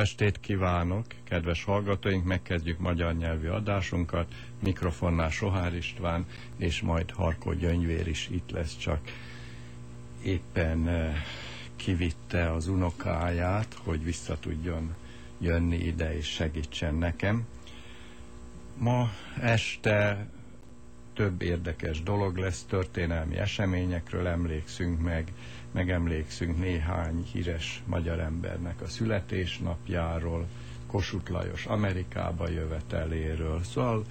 estét kívánok, kedves hallgatóink, megkezdjük magyar nyelvű adásunkat. Mikrofonnál Sohár István, és majd Harkó Gyöngyvér is itt lesz, csak éppen eh, kivitte az unokáját, hogy vissza tudjon jönni ide és segítsen nekem. Ma este több érdekes dolog lesz, történelmi eseményekről emlékszünk meg, megemlékszünk néhány híres magyar embernek a születésnapjáról, Kossuth Lajos Amerikába jöveteléről, szóval,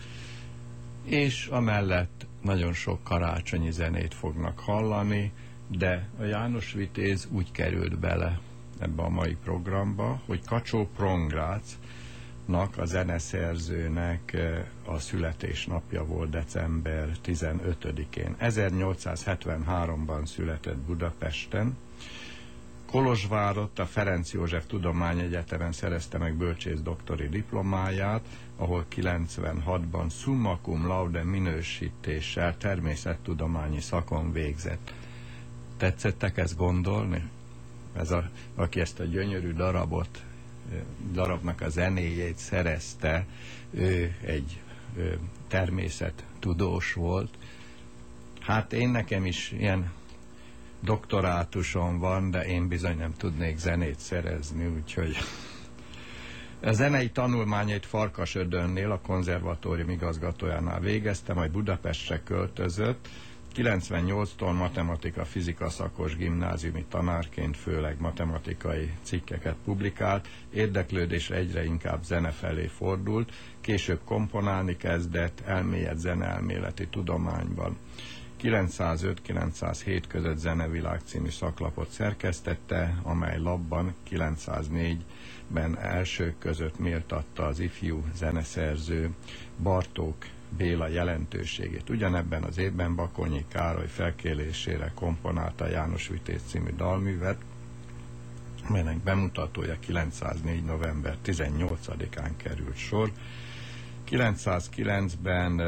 és amellett nagyon sok karácsonyi zenét fognak hallani, de a János Vitéz úgy került bele ebbe a mai programba, hogy Kacsó Prongrác nak, a zeneszerzőnek a születésnapja volt december 15-én. 1873-ban született Budapesten. Kolozsvárott a Ferenc József Tudományegyetemen szerezte meg bölcsész doktori diplomáját, ahol 96-ban summa cum laude minősítéssel természettudományi szakon végzett. Tetszettek ezt gondolni? Ez a, aki ezt a gyönyörű darabot darabnak a zenéjét szerezte, ő egy természettudós volt. Hát én nekem is ilyen doktorátusom van, de én bizony nem tudnék zenét szerezni, úgyhogy a zenei tanulmányait Farkasödönnél, a konzervatórium igazgatójánál végezte, majd Budapestre költözött, 98-tól matematika-fizika szakos gimnáziumi tanárként főleg matematikai cikkeket publikált, érdeklődésre egyre inkább zene felé fordult, később komponálni kezdett, elmélyed zeneelméleti tudományban. 905-907 között Zenevilág című szaklapot szerkesztette, amely labban 904-ben elsők között méltatta az ifjú zeneszerző Bartók Béla jelentőségét. Ugyanebben az évben Bakonyi Károly felkérésére komponálta János Vitéz című dalművet, melynek bemutatója 904. november 18-án került sor. 909-ben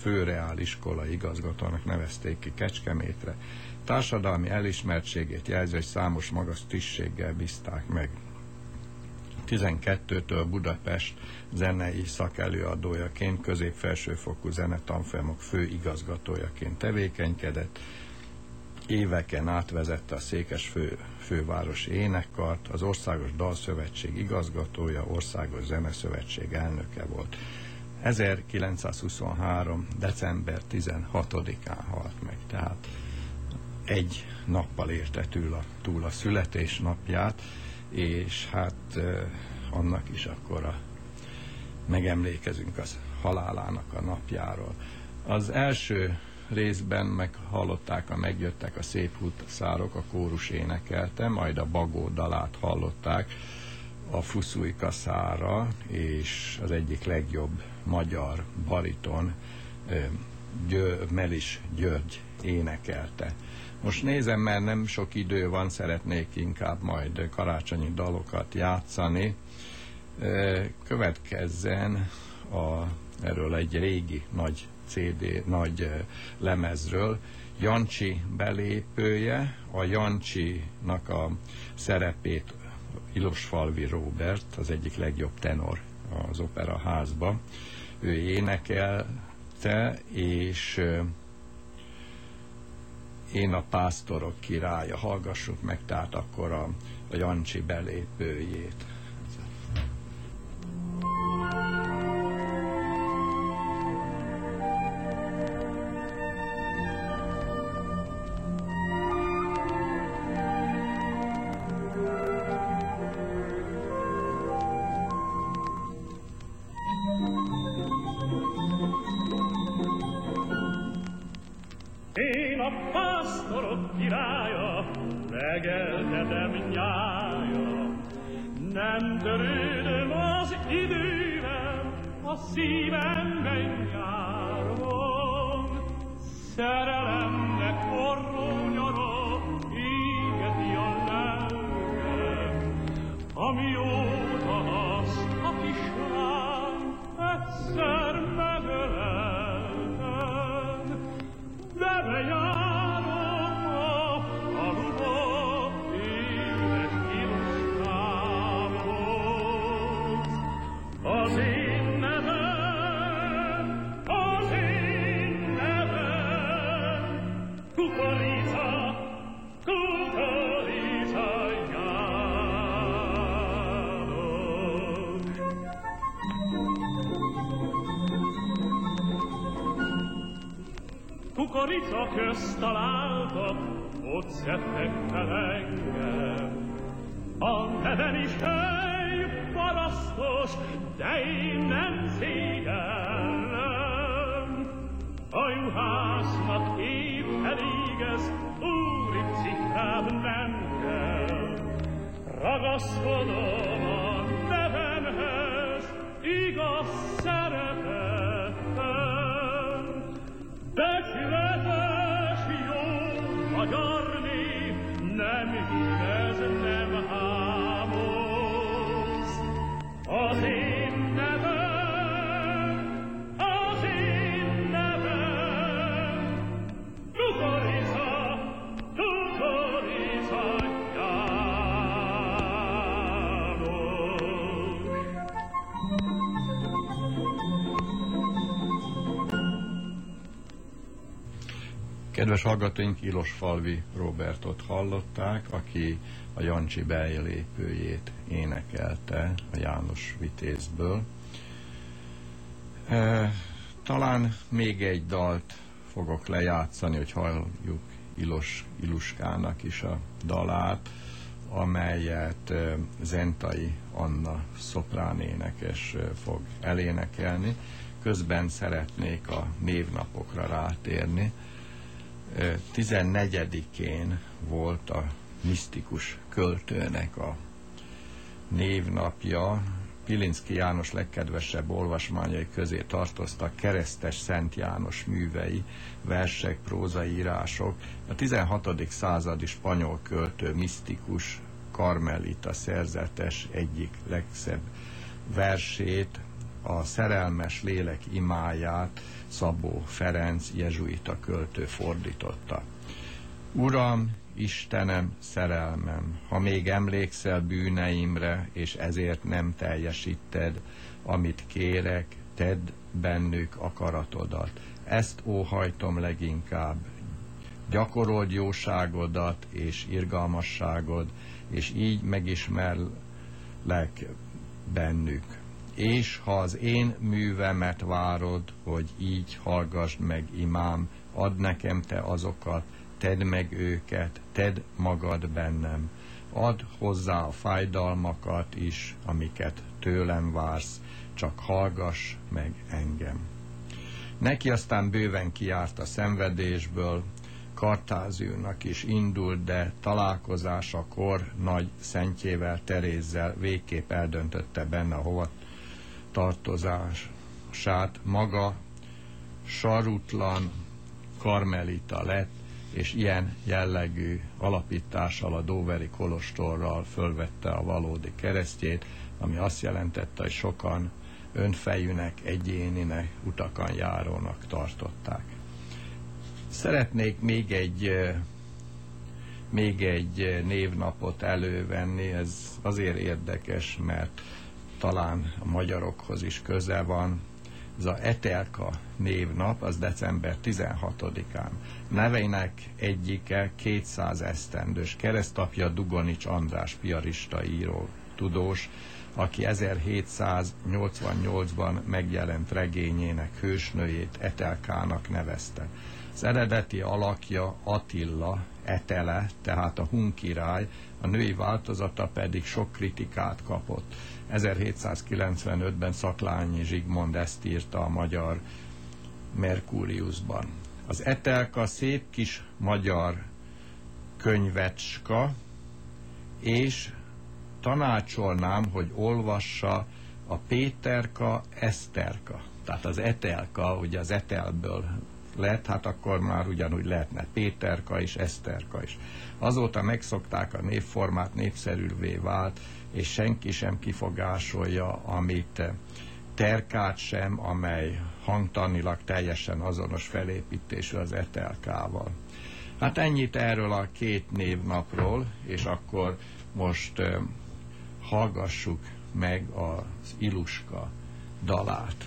főreáliskola igazgatónak nevezték ki Kecskemétre. Társadalmi elismertségét jelző, hogy számos magas tisztséggel bízták meg. 12-től Budapest zenei szakelőadójaként, közép-felsőfokú zenetanfolyamok főigazgatójaként tevékenykedett, éveken átvezette a Székes fő, fővárosi énekkart, az Országos Dalszövetség igazgatója, Országos Zeneszövetség elnöke volt. 1923. december 16-án halt meg, tehát egy nappal érte túl a, túl a születésnapját, és hát annak is akkor a, megemlékezünk az halálának a napjáról. Az első részben meghallották, a megjöttek a szép szárok, a kórus énekelte, majd a bagó dalát hallották, a Fuszújka szára, és az egyik legjobb magyar bariton Győ, Melis György énekelte. Most nézem, mert nem sok idő van, szeretnék inkább majd karácsonyi dalokat játszani. Következzen a, erről egy régi nagy CD, nagy lemezről, Jancsi belépője, a Jancsinak a szerepét Ilosfalvi Robert, az egyik legjobb tenor az opera házba. Ő énekelte, és én a pásztorok királya, hallgassuk meg tehát akkor a, a Jancsi belépőjét. Közt találtak, ott szedtek fel engem. A neven is hely parasztos, de én nem szégyellem. A juhásznak épp elég ez, úri cifrád nem kell. Ragaszkodom Kedves hallgatóink, Ilosfalvi Robertot hallották, aki a Jancsi belépőjét énekelte a János Vitézből. E, talán még egy dalt fogok lejátszani, hogy halljuk Ilos Iluskának is a dalát, amelyet e, Zentai Anna szopránénekes e, fog elénekelni. Közben szeretnék a névnapokra rátérni. 14-én volt a misztikus költőnek a névnapja. Pilinszki János legkedvesebb olvasmányai közé tartoztak keresztes Szent János művei, versek, prózai írások. A 16. századi spanyol költő misztikus Karmelita szerzetes egyik legszebb versét, a szerelmes lélek imáját Szabó Ferenc jezsuita költő fordította. Uram, Istenem, szerelmem, ha még emlékszel bűneimre, és ezért nem teljesíted, amit kérek, tedd bennük akaratodat. Ezt óhajtom leginkább. Gyakorold jóságodat és irgalmasságod, és így megismerlek bennük és ha az én művemet várod, hogy így hallgassd meg, imám, add nekem te azokat, tedd meg őket, tedd magad bennem, add hozzá a fájdalmakat is, amiket tőlem vársz, csak hallgass meg engem. Neki aztán bőven kiárt a szenvedésből, Kartáziónak is indult, de találkozásakor nagy szentjével, Terézzel végképp eldöntötte benne a hova tartozását maga sarutlan karmelita lett, és ilyen jellegű alapítással a Dóveri Kolostorral fölvette a valódi keresztjét, ami azt jelentette, hogy sokan önfejűnek, egyéninek, utakon járónak tartották. Szeretnék még egy még egy névnapot elővenni, ez azért érdekes, mert talán a magyarokhoz is köze van. Ez a Etelka névnap, az december 16-án. Neveinek egyike 200 esztendős keresztapja Dugonics András piarista író, tudós, aki 1788-ban megjelent regényének hősnőjét Etelkának nevezte. Az eredeti alakja Attila, Etele, tehát a hun király, a női változata pedig sok kritikát kapott. 1795-ben Szaklányi Zsigmond ezt írta a magyar Merkuriusban. Az Etelka szép kis magyar könyvecska, és tanácsolnám, hogy olvassa a Péterka Eszterka. Tehát az Etelka, ugye az Etelből lett, hát akkor már ugyanúgy lehetne Péterka és Eszterka is. Azóta megszokták a névformát, népszerűvé vált, és senki sem kifogásolja, amit terkát sem, amely hangtanilag teljesen azonos felépítésű az etelkával. Hát ennyit erről a két névnapról, és akkor most uh, hallgassuk meg az Iluska dalát.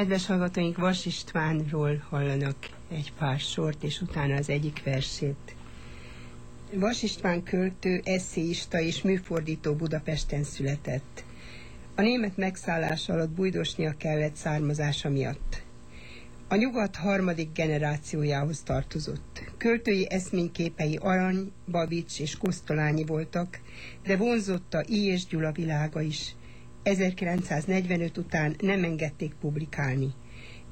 Kedves hallgatóink, Vas Istvánról hallanak egy pár sort, és utána az egyik versét. Vas István költő, eszéista és műfordító Budapesten született. A német megszállás alatt bújdosnia kellett származása miatt. A nyugat harmadik generációjához tartozott. Költői eszményképei Arany, Babics és Kosztolányi voltak, de vonzotta I. és Gyula világa is. 1945 után nem engedték publikálni.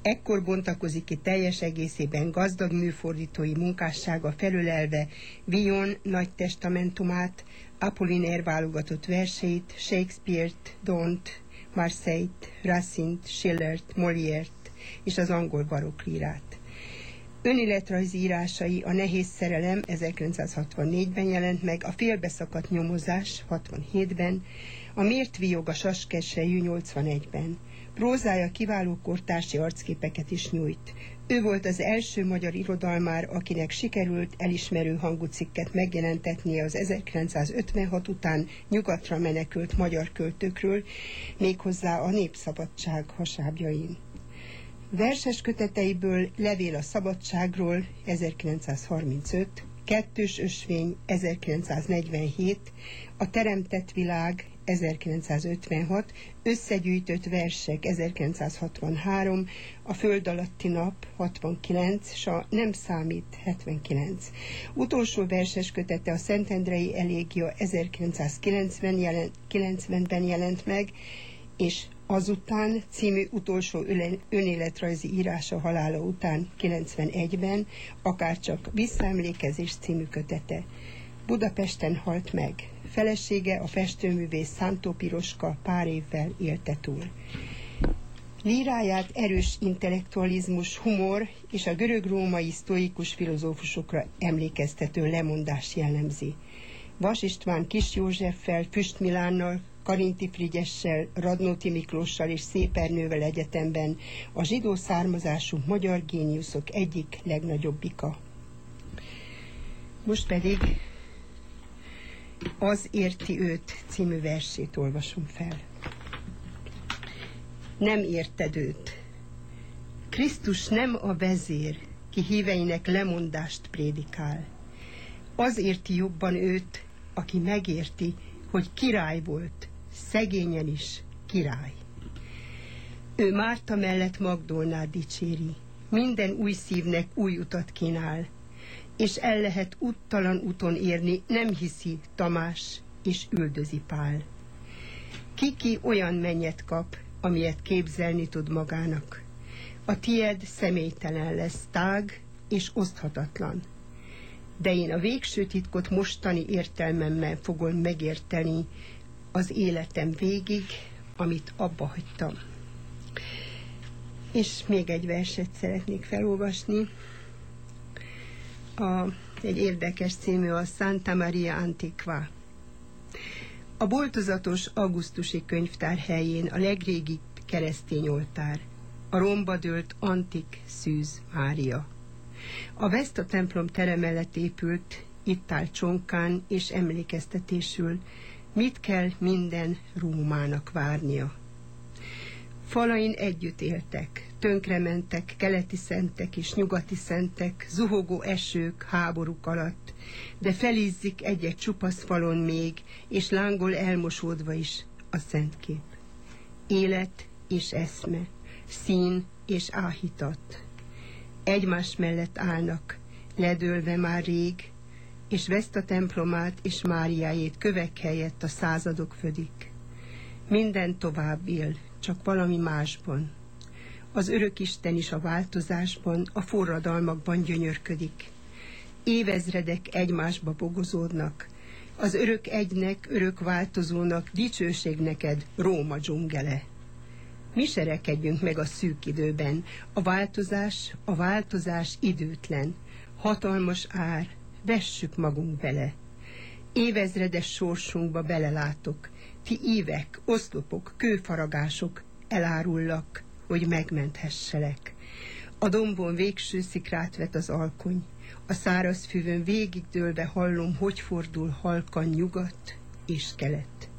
Ekkor bontakozik ki teljes egészében gazdag műfordítói munkássága felülelve Vion nagy testamentumát, Apollinaire válogatott verseit, Shakespeare-t, Dont, Marseille-t, Racine-t, Schillert, Molière-t és az angol baroklírát. Önéletrajzi írásai a Nehéz szerelem 1964-ben jelent meg, a Félbeszakadt nyomozás 67-ben, a Mért viog a Saskesejű 81-ben. Prózája kiváló kortársi arcképeket is nyújt. Ő volt az első magyar irodalmár, akinek sikerült elismerő hangú cikket megjelentetnie az 1956 után nyugatra menekült magyar költőkről, méghozzá a népszabadság hasábjain. Verses köteteiből Levél a szabadságról 1935, Kettős ösvény 1947, A teremtett világ 1956, összegyűjtött versek 1963, a Föld alatti nap 69, és a Nem számít 79. Utolsó verses kötete a Szentendrei Elégia 1990 jelent, 90-ben jelent meg, és azután című utolsó önéletrajzi írása halála után 91-ben, akárcsak Visszaemlékezés című kötete. Budapesten halt meg. Felesége, a festőművész Szántó Piroska pár évvel élte túl. Líráját erős intellektualizmus, humor és a görög-római sztoikus filozófusokra emlékeztető lemondás jellemzi. Vas István Kis Józseffel, Füst Milánnal, Karinti Frigyessel, Radnóti Miklóssal és Szépernővel egyetemben a zsidó származású magyar géniuszok egyik legnagyobbika. Most pedig az érti őt című versét olvasom fel. Nem érted őt. Krisztus nem a vezér, ki híveinek lemondást prédikál. Az érti jobban őt, aki megérti, hogy király volt, szegényen is király. Ő Márta mellett Magdolnát dicséri, minden új szívnek új utat kínál, és el lehet úttalan úton érni, nem hiszi Tamás, és üldözi Pál. Kiki olyan mennyet kap, amilyet képzelni tud magának. A tied személytelen lesz, tág és oszthatatlan. De én a végső titkot mostani értelmemmel fogom megérteni az életem végig, amit abba hagytam. És még egy verset szeretnék felolvasni a, egy érdekes című a Santa Maria Antiqua. A boltozatos augusztusi könyvtár helyén a legrégibb keresztény oltár, a romba dőlt antik szűz Mária. A Vesta templom tere mellett épült, itt áll csonkán és emlékeztetésül, mit kell minden Rómának várnia. Falain együtt éltek, tönkrementek keleti szentek és nyugati szentek, zuhogó esők háborúk alatt, de felizzik egy-egy csupasz falon még, és lángol elmosódva is a szentkép. Élet és eszme, szín és áhítat. Egymás mellett állnak, ledőlve már rég, és Veszta templomát és Máriájét kövek helyett a századok födik. Minden tovább él, csak valami másban. Az örök Isten is a változásban, a forradalmakban gyönyörködik. Évezredek egymásba bogozódnak. Az örök egynek, örök változónak, dicsőség neked, Róma dzsungele. Mi serekedjünk meg a szűk időben. A változás, a változás időtlen. Hatalmas ár, vessük magunk bele. Évezredes sorsunkba belelátok, ti évek, oszlopok, kőfaragások, elárullak, hogy megmenthesselek. A dombon végső szikrát vet az alkony, a száraz füvön végigdőlve hallom, hogy fordul halkan nyugat és kelet.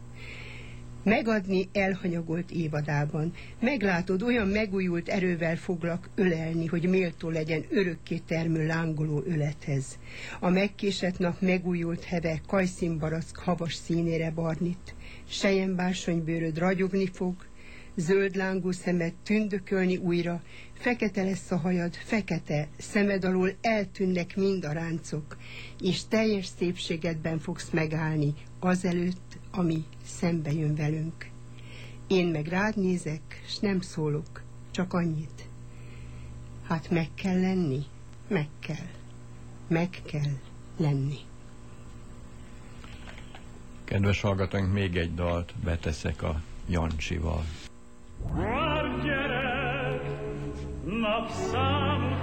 megadni elhanyagolt évadában. Meglátod, olyan megújult erővel foglak ölelni, hogy méltó legyen örökké termő lángoló ölethez. A megkésett nap megújult heve kajszínbarack havas színére barnít. Bársonybőröd ragyogni fog, zöld lángú szemed tündökölni újra, fekete lesz a hajad, fekete, szemed alól eltűnnek mind a ráncok, és teljes szépségedben fogsz megállni azelőtt, ami szembe jön velünk. Én meg rád nézek, s nem szólok, csak annyit. Hát meg kell lenni, meg kell, meg kell lenni. Kedves hallgatóink, még egy dalt beteszek a Jancsival. Vár gyerek, napszám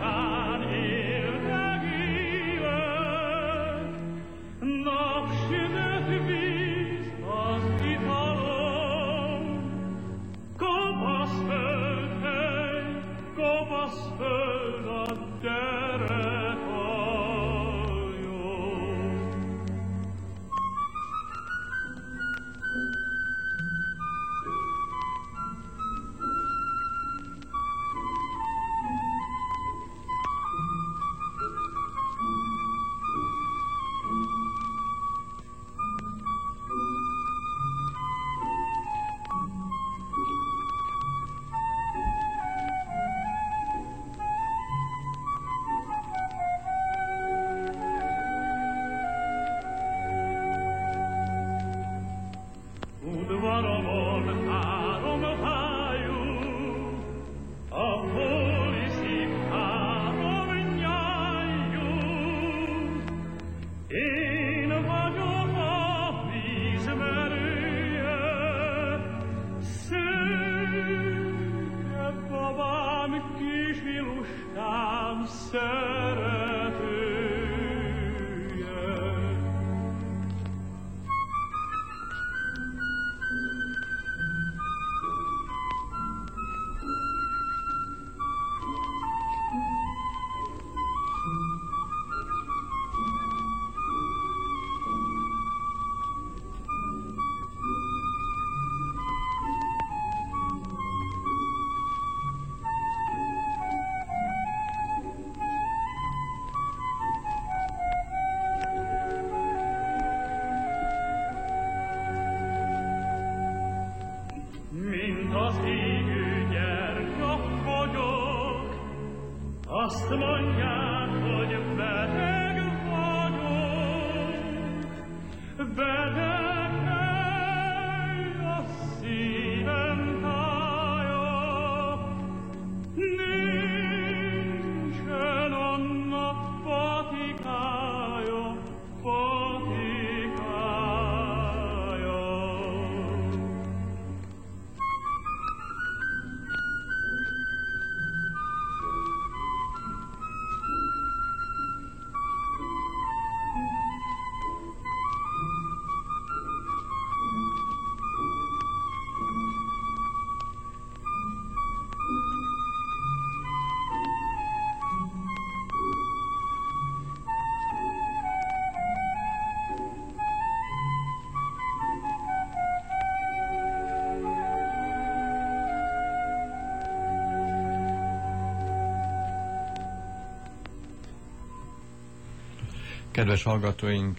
Kedves hallgatóink,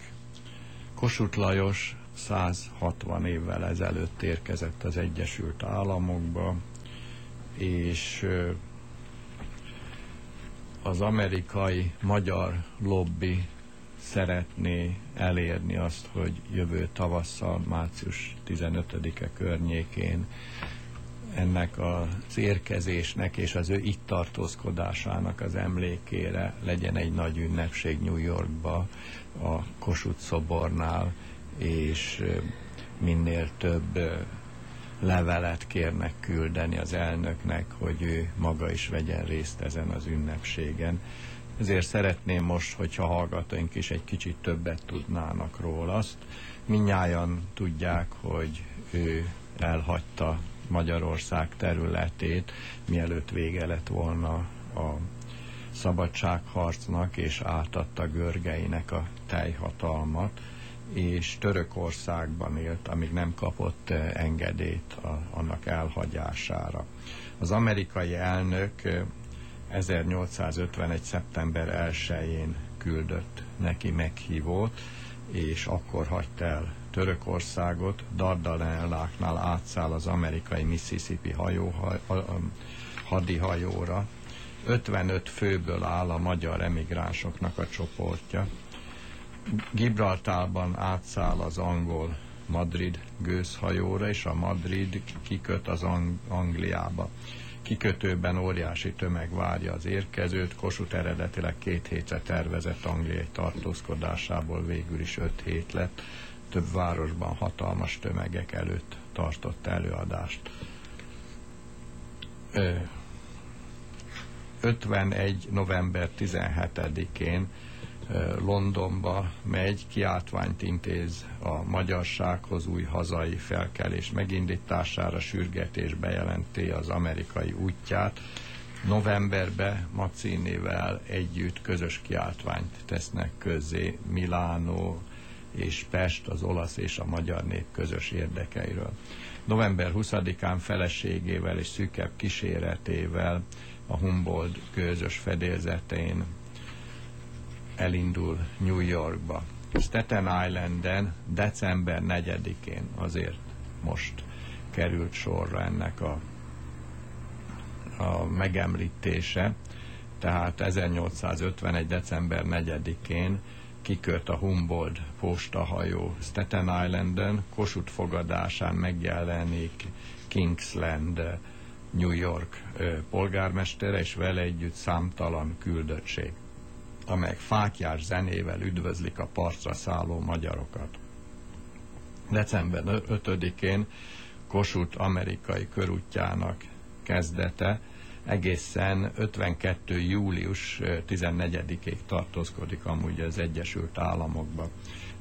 Kossuth Lajos 160 évvel ezelőtt érkezett az Egyesült Államokba, és az amerikai magyar lobby szeretné elérni azt, hogy jövő tavasszal, március 15-e környékén ennek az érkezésnek és az ő itt tartózkodásának az emlékére legyen egy nagy ünnepség New Yorkba a Kossuth szobornál, és minél több levelet kérnek küldeni az elnöknek, hogy ő maga is vegyen részt ezen az ünnepségen. Ezért szeretném most, hogyha hallgatóink is egy kicsit többet tudnának róla. Azt minnyáján tudják, hogy ő elhagyta Magyarország területét, mielőtt vége lett volna a szabadságharcnak, és átadta görgeinek a teljhatalmat, és Törökországban élt, amíg nem kapott eh, engedélyt a, annak elhagyására. Az amerikai elnök eh, 1851. szeptember 1-én küldött neki meghívót, és akkor hagyta el Törökországot, Dardanelláknál átszáll az amerikai Mississippi hajó, hadihajóra. 55 főből áll a magyar emigránsoknak a csoportja. Gibraltárban átszáll az angol Madrid gőzhajóra, és a Madrid kiköt az Ang- Angliába. Kikötőben óriási tömeg várja az érkezőt, Kossuth eredetileg két hétre tervezett angliai tartózkodásából végül is öt hét lett, több városban hatalmas tömegek előtt tartott előadást. Ö, 51. november 17-én Londonba megy, kiáltványt intéz a magyarsághoz új hazai felkelés megindítására, sürgetés bejelenti az amerikai útját. Novemberben Macinivel együtt közös kiáltványt tesznek közzé Milánó és Pest, az olasz és a magyar nép közös érdekeiről. November 20-án feleségével és szűkebb kíséretével a Humboldt közös fedélzetén elindul New Yorkba. Staten Islanden december 4-én azért most került sorra ennek a, a megemlítése, tehát 1851. december 4-én kikört a Humboldt postahajó Staten Islanden, Kossuth fogadásán megjelenik Kingsland New York polgármestere, és vele együtt számtalan küldöttség amelyek fákjás zenével üdvözlik a partra szálló magyarokat. December 5-én Kossuth amerikai körútjának kezdete egészen 52. július 14-ig tartózkodik amúgy az Egyesült Államokban.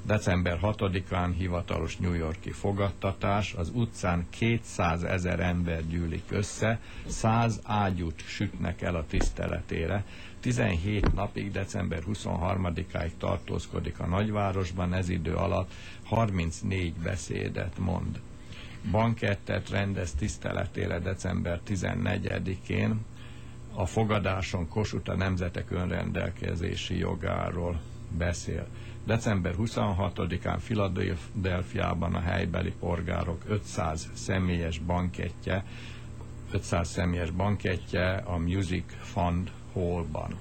December 6-án hivatalos New Yorki fogadtatás, az utcán 200 ezer ember gyűlik össze, 100 ágyút sütnek el a tiszteletére, 17 napig, december 23-áig tartózkodik a nagyvárosban, ez idő alatt 34 beszédet mond. Bankettet rendez tiszteletére december 14-én, a fogadáson Kossuth a nemzetek önrendelkezési jogáról beszél. December 26-án Filadelfiában a helybeli polgárok 500 személyes bankettje, 500 személyes bankettje a Music Fund Hallban.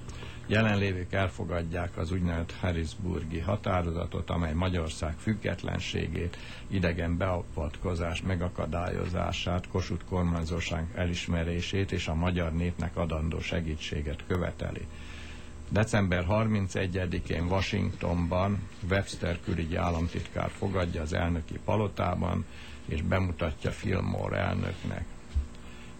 Jelenlévők elfogadják az úgynevezett Harrisburgi határozatot, amely Magyarország függetlenségét, idegen beavatkozás megakadályozását, Kossuth kormányzóság elismerését és a magyar népnek adandó segítséget követeli. December 31-én Washingtonban Webster külügyi államtitkár fogadja az elnöki palotában, és bemutatja Fillmore elnöknek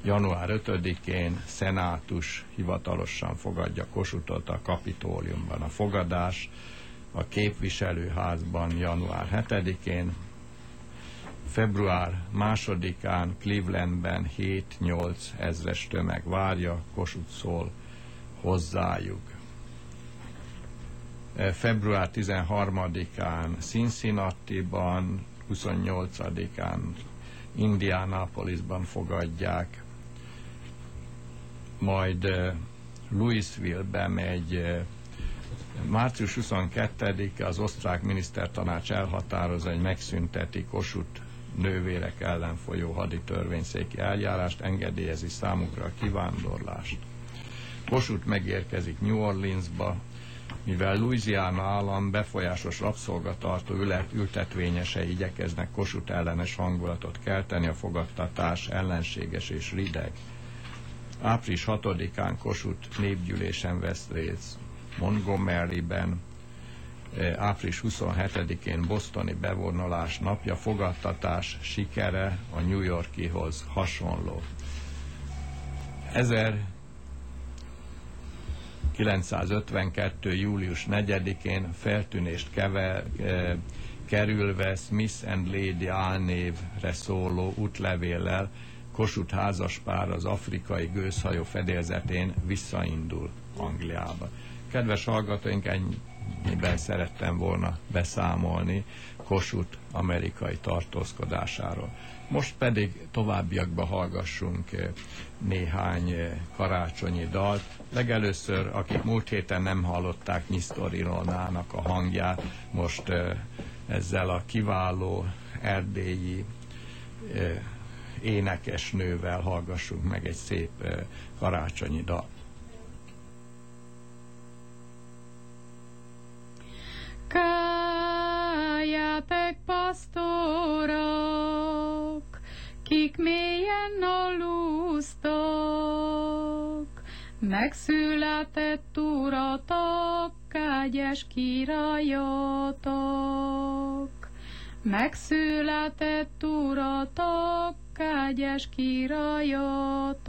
január 5-én szenátus hivatalosan fogadja Kosutot a kapitóliumban. A fogadás a képviselőházban január 7-én, február 2-án Clevelandben 7-8 ezres tömeg várja, Kossuth szól hozzájuk. E, február 13-án Cincinnati-ban, 28-án Indianapolisban fogadják, majd Louisville-be megy március 22-e az osztrák minisztertanács elhatározza, hogy megszünteti Kossuth nővérek ellen folyó haditörvényszéki eljárást, engedélyezi számukra a kivándorlást. Kossuth megérkezik New Orleansba, mivel Louisiana állam befolyásos rabszolgatartó ültetvényesei igyekeznek Kossuth ellenes hangulatot kelteni, a fogadtatás ellenséges és rideg. Április 6-án Kossuth népgyűlésen vesz részt Montgomery-ben, e, április 27-én Bostoni bevonulás napja, fogadtatás sikere a New Yorkihoz hasonló. 1952. július 4-én feltűnést keve, e, kerülve Smith and Lady álnévre szóló útlevéllel Kossuth házaspár az afrikai gőzhajó fedélzetén visszaindul Angliába. Kedves hallgatóink, amiben szerettem volna beszámolni Kossuth amerikai tartózkodásáról. Most pedig továbbiakban hallgassunk eh, néhány eh, karácsonyi dalt. Legelőször, akik múlt héten nem hallották Nyisztor Ilonának a hangját, most eh, ezzel a kiváló erdélyi énekesnővel hallgassunk meg egy szép karácsonyi dalt. Káljátek, pasztorok, kik mélyen alusztok, megszületett uratok, kágyes kirajotok. Megszületett uratok, kágyes kirajotok.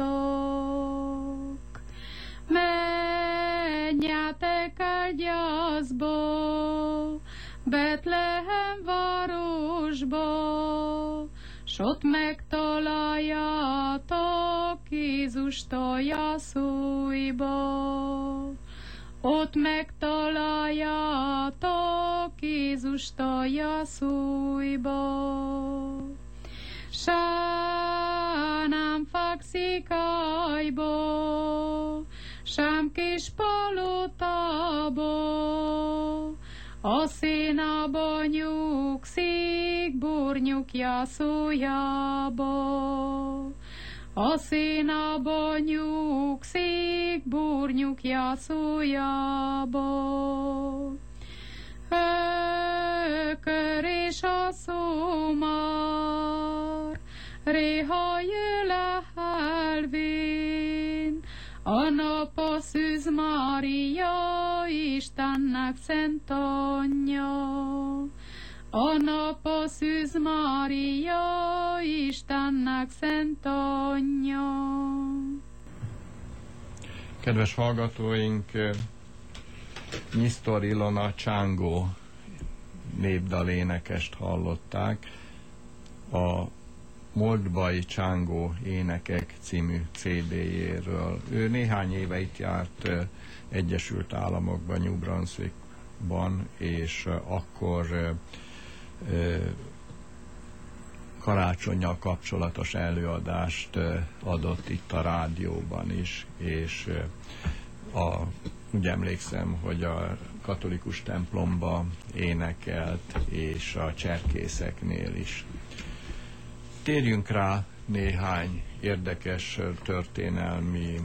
Menjátek ágyaszba, Betlehem városba, s ott megtaláljátok Jézus tojaszújba. Ott megtaláljátok Jézus tojaszújba. Sánám fakszik ajba, sem kis palotába, a szénába nyugszik, burnyukja szójába. A szénába nyugszik, burnyukja szójába. Ökör és a szomár, réha jöle helvén, a nap a Szűz Mária, Istennek szent anyja. A nap a Szűz Mária, Istennek szent anyja. Kedves hallgatóink, Nyisztor Ilona Csángó népdalénekest hallották. A Moldbai Csángó énekek című CD-jéről. Ő néhány éve itt járt Egyesült Államokban, New Brunswickban, és akkor karácsonyjal kapcsolatos előadást adott itt a rádióban is, és a, úgy emlékszem, hogy a katolikus templomba énekelt, és a cserkészeknél is térjünk rá néhány érdekes történelmi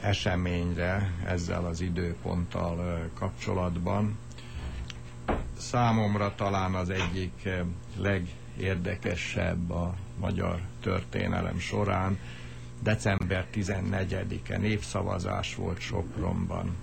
eseményre ezzel az időponttal kapcsolatban. Számomra talán az egyik legérdekesebb a magyar történelem során december 14-e népszavazás volt Sopronban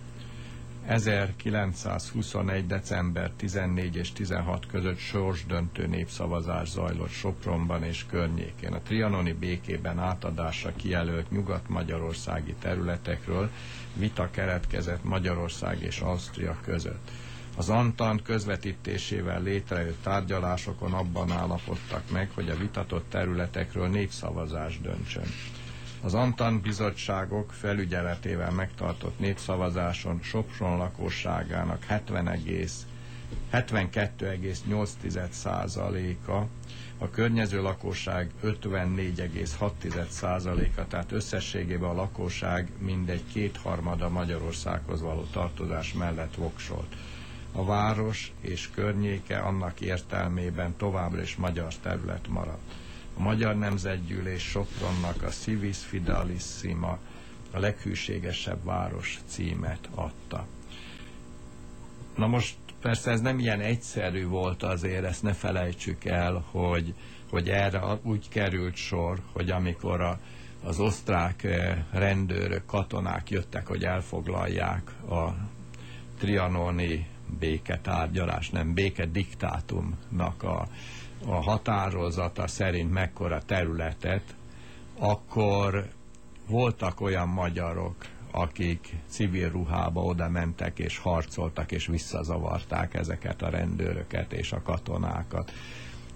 1921. december 14 és 16 között sorsdöntő népszavazás zajlott Sopronban és környékén. A trianoni békében átadásra kijelölt nyugat-magyarországi területekről vita keretkezett Magyarország és Ausztria között. Az Antant közvetítésével létrejött tárgyalásokon abban állapodtak meg, hogy a vitatott területekről népszavazás döntsön. Az Antan bizottságok felügyeletével megtartott népszavazáson Sopron lakosságának 72,8%-a, a környező lakosság 54,6%-a, tehát összességében a lakosság mindegy kétharmada Magyarországhoz való tartozás mellett voksolt. A város és környéke annak értelmében továbbra is magyar terület maradt a Magyar Nemzetgyűlés Sopronnak a Civis Fidelissima, a leghűségesebb város címet adta. Na most persze ez nem ilyen egyszerű volt azért, ezt ne felejtsük el, hogy, hogy erre úgy került sor, hogy amikor a, az osztrák eh, rendőrök, katonák jöttek, hogy elfoglalják a trianoni béketárgyalás, nem békediktátumnak a, a határozata szerint mekkora területet, akkor voltak olyan magyarok, akik civil ruhába oda mentek és harcoltak és visszazavarták ezeket a rendőröket és a katonákat.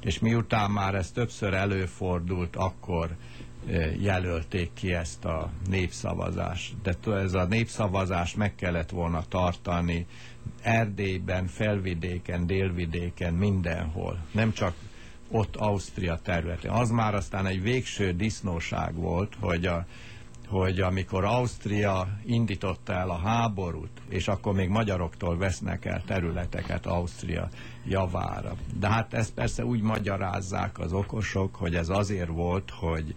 És miután már ez többször előfordult, akkor jelölték ki ezt a népszavazást. De ez a népszavazást meg kellett volna tartani Erdélyben, felvidéken, délvidéken, mindenhol. Nem csak ott Ausztria területén. Az már aztán egy végső disznóság volt, hogy a hogy amikor Ausztria indította el a háborút, és akkor még magyaroktól vesznek el területeket Ausztria javára. De hát ezt persze úgy magyarázzák az okosok, hogy ez azért volt, hogy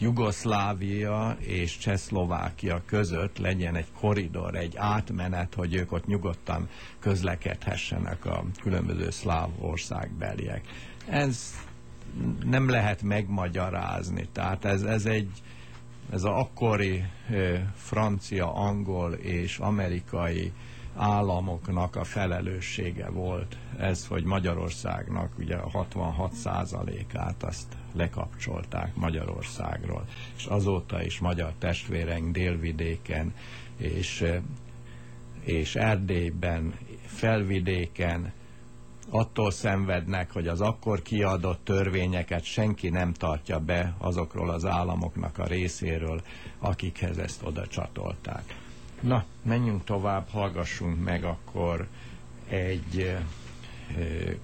Jugoszlávia és Csehszlovákia között legyen egy koridor, egy átmenet, hogy ők ott nyugodtan közlekedhessenek a különböző szláv országbeliek. Ez nem lehet megmagyarázni, tehát ez, ez egy ez a akkori francia, angol és amerikai államoknak a felelőssége volt ez, hogy Magyarországnak ugye a 66% át azt lekapcsolták Magyarországról, és azóta is magyar testvéreink délvidéken és, és Erdélyben, felvidéken attól szenvednek, hogy az akkor kiadott törvényeket senki nem tartja be azokról az államoknak a részéről, akikhez ezt oda csatolták. Na, menjünk tovább, hallgassunk meg akkor egy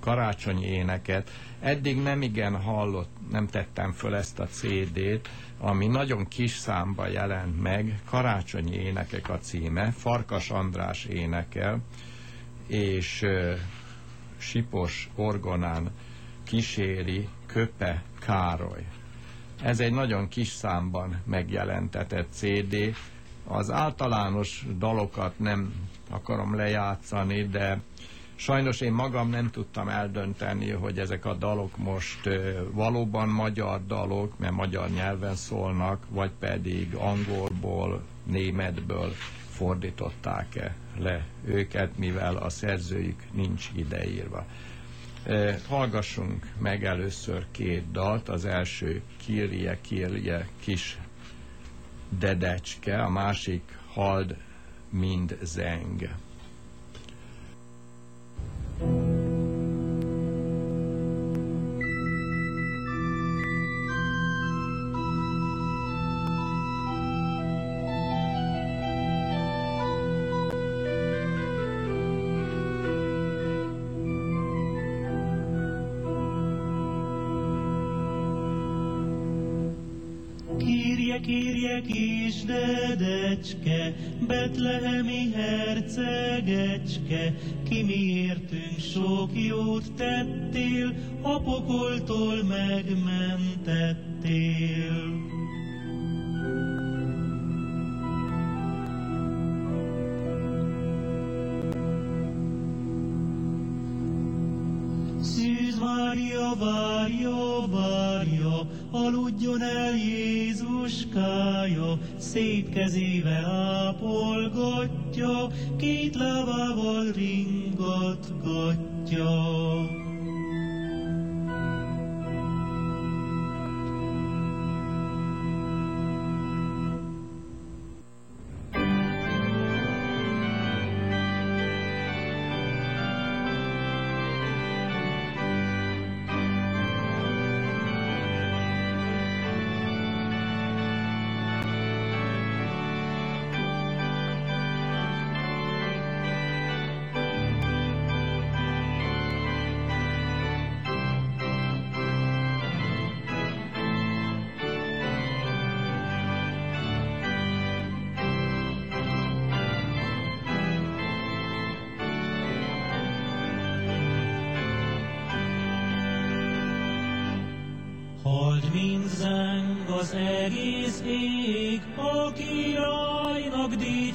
karácsonyi éneket. Eddig nem igen hallott, nem tettem föl ezt a CD-t, ami nagyon kis számba jelent meg, Karácsonyi énekek a címe, Farkas András énekel, és Sipos orgonán kíséri Köpe Károly. Ez egy nagyon kis számban megjelentetett CD. Az általános dalokat nem akarom lejátszani, de sajnos én magam nem tudtam eldönteni, hogy ezek a dalok most valóban magyar dalok, mert magyar nyelven szólnak, vagy pedig angolból, németből fordították-e le őket, mivel a szerzőjük nincs ideírva. Hallgassunk meg először két dalt, az első Kirje, Kirje, kis dedecske, a másik Hald, mind zeng. thank you kis dedecske, Betlehemi hercegecske, ki miértünk sok jót tettél, a pokoltól megmentettél. Várja, várja, várja, aludjon el Jézuskája, szép kezével ápolgatja, két lábával ringatgatja.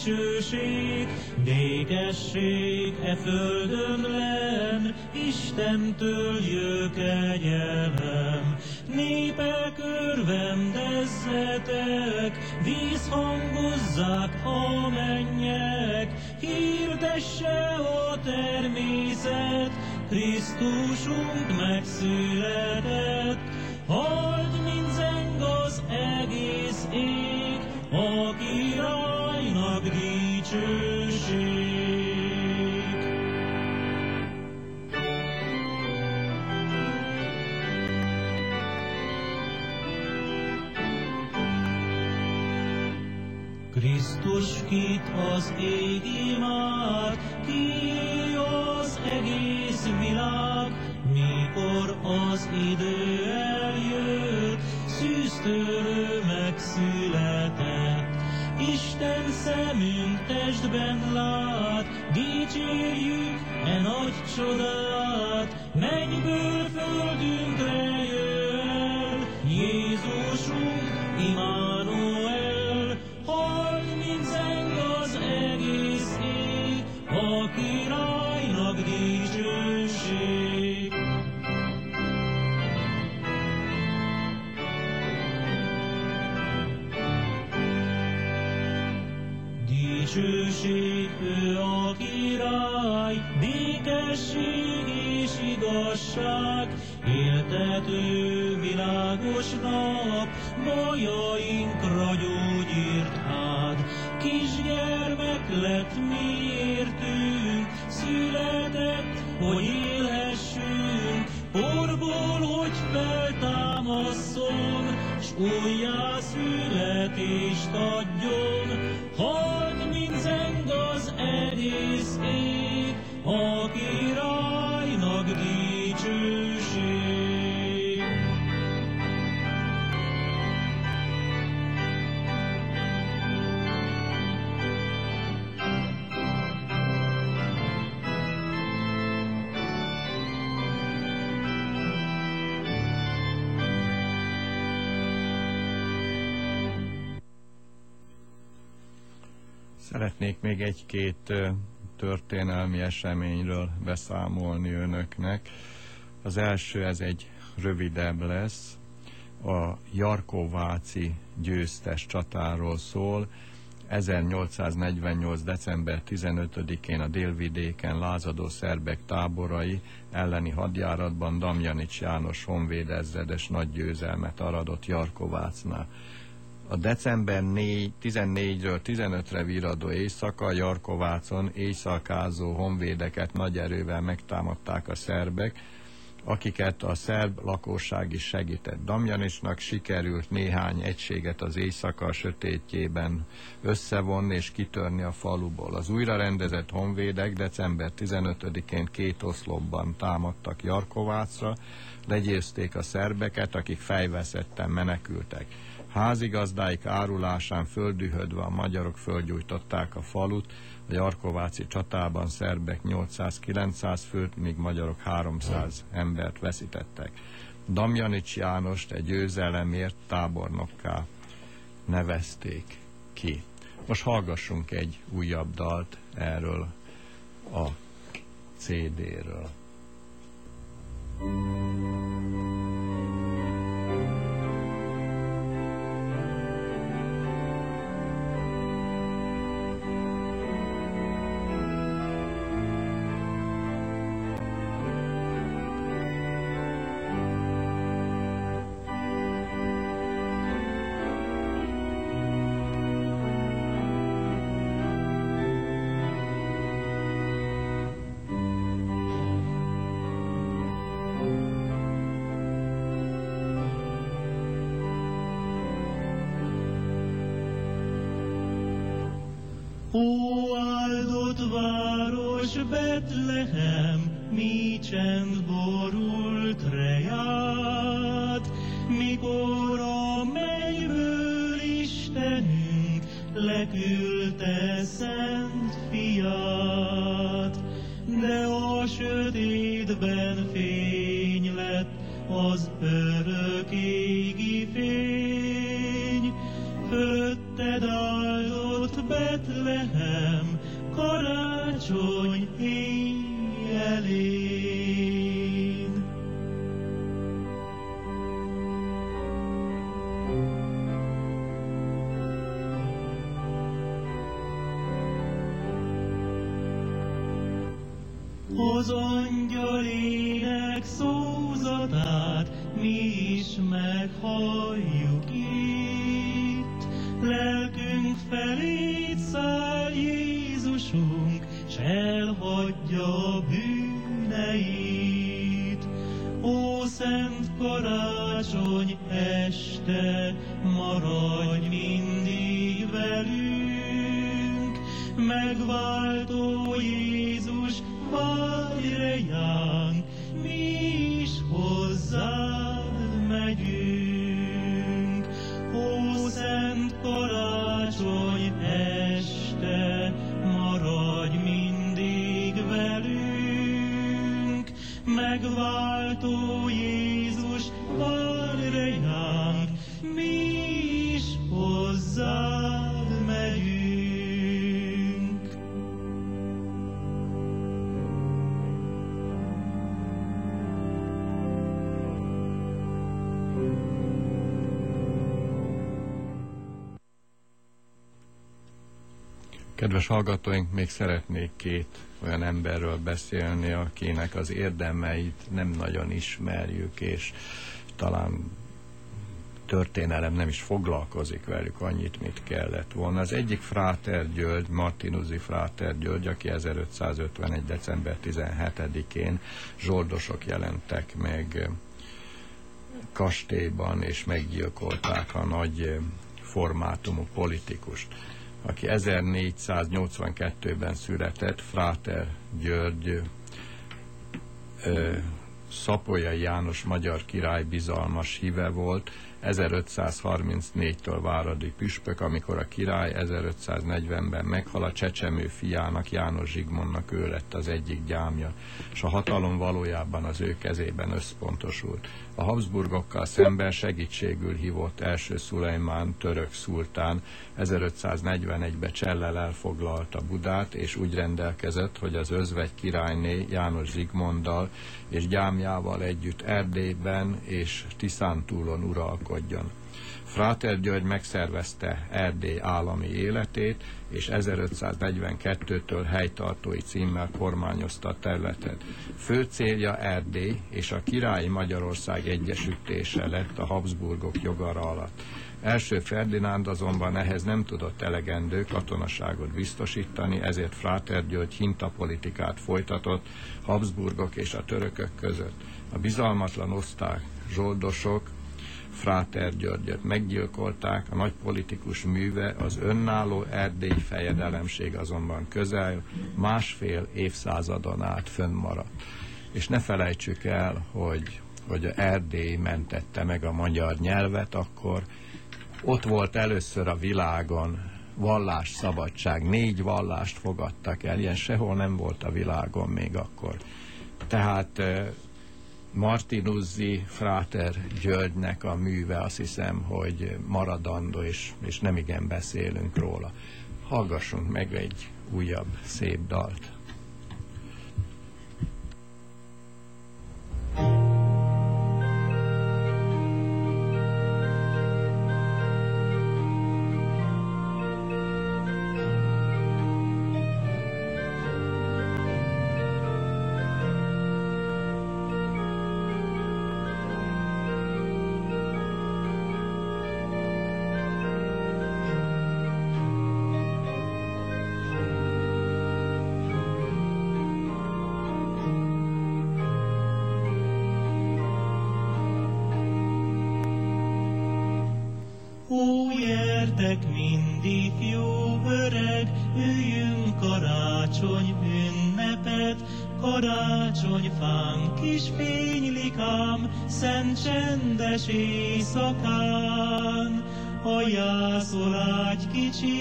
Dicsőség, békesség e földön len, Istentől jö kegyelem. Népek örvendezzetek, vízhangozzák a mennyek, hirdesse a természet, Krisztusunk megszületett, Kit az ég imád, ki az egész világ, mikor az idő eljött, szűztörő megszületett. Isten szemünk testben lát, dicsérjük e nagy csodát, mennyből földünkre igazság, éltető világos nap, még egy-két történelmi eseményről beszámolni önöknek. Az első, ez egy rövidebb lesz, a Jarkováci győztes csatáról szól. 1848. december 15-én a délvidéken lázadó szerbek táborai elleni hadjáratban Damjanics János honvéd ezredes nagy győzelmet aradott Jarkovácnál. A december 4, 14-ről 15-re viradó éjszaka Jarkovácon éjszakázó honvédeket nagy erővel megtámadták a szerbek, akiket a szerb lakosság is segített. Damjanicsnak sikerült néhány egységet az éjszaka sötétjében összevonni és kitörni a faluból. Az újrarendezett honvédek december 15-én két oszlopban támadtak Jarkovácra, legyőzték a szerbeket, akik fejveszetten menekültek. Házigazdáik árulásán földühödve a magyarok földgyújtották a falut, a Jarkováci csatában szerbek 800-900 főt, míg magyarok 300 embert veszítettek. Damjanics Jánost egy győzelemért tábornokká nevezték ki. Most hallgassunk egy újabb dalt erről a CD-ről. Ó, áldott város Betlehem, mi csend borult rejád, mikor a mennyből Istenünk leküldte szent meghalljuk itt. Lelkünk felét száll Jézusunk, s elhagyja bűneit. Ó, szent karácsony este, maradj mindig velünk, megváltó Kedves hallgatóink, még szeretnék két olyan emberről beszélni, akinek az érdemeit nem nagyon ismerjük, és talán történelem nem is foglalkozik velük annyit, mit kellett volna. Az egyik Fráter György, Martinuzi Fráter György, aki 1551. december 17-én zsoldosok jelentek meg kastélyban, és meggyilkolták a nagy formátumú politikust aki 1482-ben született, Fráter György, Szapolyai János magyar király bizalmas híve volt, 1534-től váradi püspök, amikor a király 1540-ben meghal, a csecsemő fiának, János Zsigmondnak ő lett az egyik gyámja, és a hatalom valójában az ő kezében összpontosult. A Habsburgokkal szemben segítségül hívott első Szulejmán török szultán 1541-ben Csellel elfoglalta Budát, és úgy rendelkezett, hogy az özvegy királyné János Zsigmonddal és gyámjával együtt Erdélyben és Tiszántúlon uralkodjon. Fráter György megszervezte Erdély állami életét, és 1542-től helytartói címmel kormányozta a területet. Fő célja Erdély és a királyi Magyarország egyesítése lett a Habsburgok jogara alatt. Első Ferdinánd azonban ehhez nem tudott elegendő katonaságot biztosítani, ezért Fráter György hintapolitikát folytatott Habsburgok és a törökök között. A bizalmatlan oszták, zsoldosok Fráter Györgyöt meggyilkolták, a nagy politikus műve, az önálló erdélyi fejedelemség azonban közel másfél évszázadon át fönnmaradt. És ne felejtsük el, hogy, hogy a Erdély mentette meg a magyar nyelvet, akkor ott volt először a világon vallás szabadság. Négy vallást fogadtak el, ilyen sehol nem volt a világon még akkor. Tehát Martinuzzi Fráter Györgynek a műve azt hiszem, hogy maradandó, és, és nem igen beszélünk róla. Hallgassunk meg egy újabb szép dalt. Ó,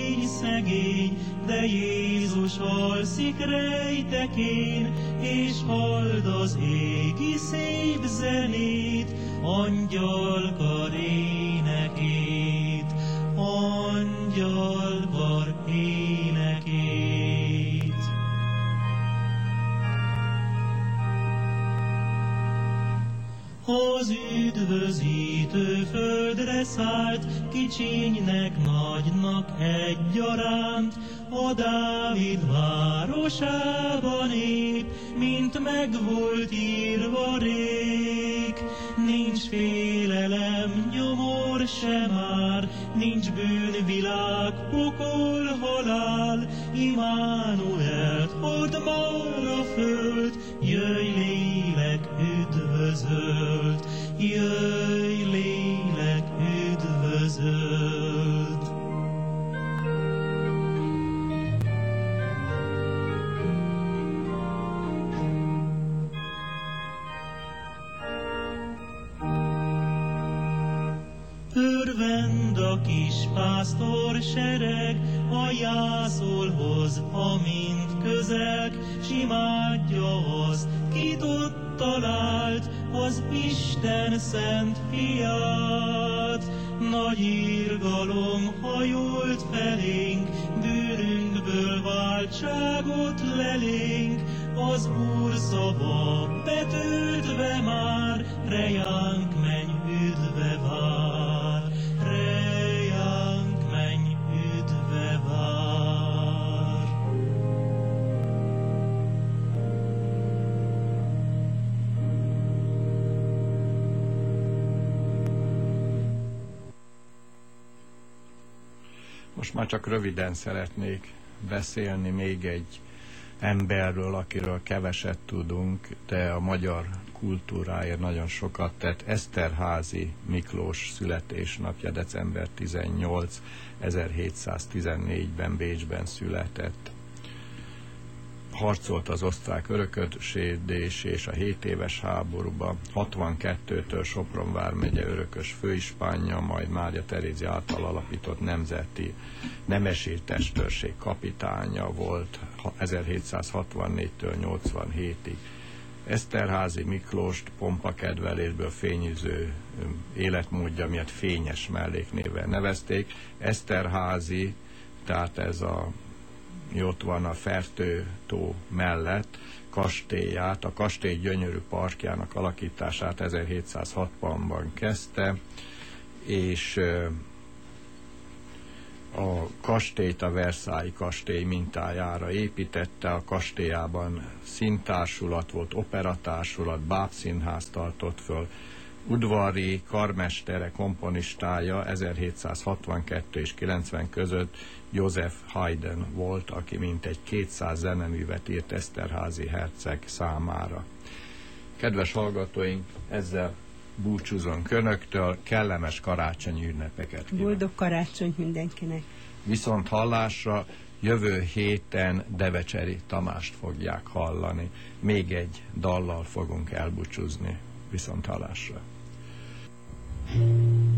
kicsiny szegény, de Jézus alszik rejtekén, és hald az égi szép zenét, angyalkar énekét, angyalkar énekét. Az üdvözítő földre szállt, kicsinynek, nagynak egyaránt, a Dávid városában épp, mint meg volt írva rég. Nincs félelem, nyomor se már, nincs bűnvilág, pokol, halál, Immanuelt hord már a föld, jöjj üdvözölt, jöjj pásztor sereg, a jászolhoz, amint közeg, simádja az, kit ott talált, az Isten szent fiát. Nagy írgalom hajolt felénk, bőrünkből váltságot lelénk, az Úr szava betöltve már, rejánk menj üdve vár, Most már csak röviden szeretnék beszélni még egy emberről, akiről keveset tudunk, de a magyar kultúráért nagyon sokat tett. Eszterházi Miklós születésnapja december 18 1714-ben Bécsben született. Harcolt az osztrák örökösödés és a 7 éves háborúba. 62-től Sopron vármegye örökös főispánja, majd Mária Terézi által alapított nemzeti nemesi testőrség kapitánya volt 1764-től 87-ig. Eszterházi Miklóst pompa kedvelésből fényűző életmódja miatt fényes melléknéven nevezték. Eszterházi, tehát ez a ott van a Fertő tó mellett kastélyát, a kastély gyönyörű parkjának alakítását 1760-ban kezdte, és a kastélyt a Versailles kastély mintájára építette, a kastélyában szintársulat volt, operatársulat, bábszínház tartott föl, udvari karmestere, komponistája 1762 és 90 között József Haydn volt, aki mintegy 200 zeneművet írt Eszterházi herceg számára. Kedves hallgatóink, ezzel búcsúzom Önöktől, kellemes karácsonyi ünnepeket kívánok. Boldog karácsonyt mindenkinek. Viszont hallásra jövő héten Devecseri Tamást fogják hallani. Még egy dallal fogunk elbúcsúzni. Viszont hallásra. Az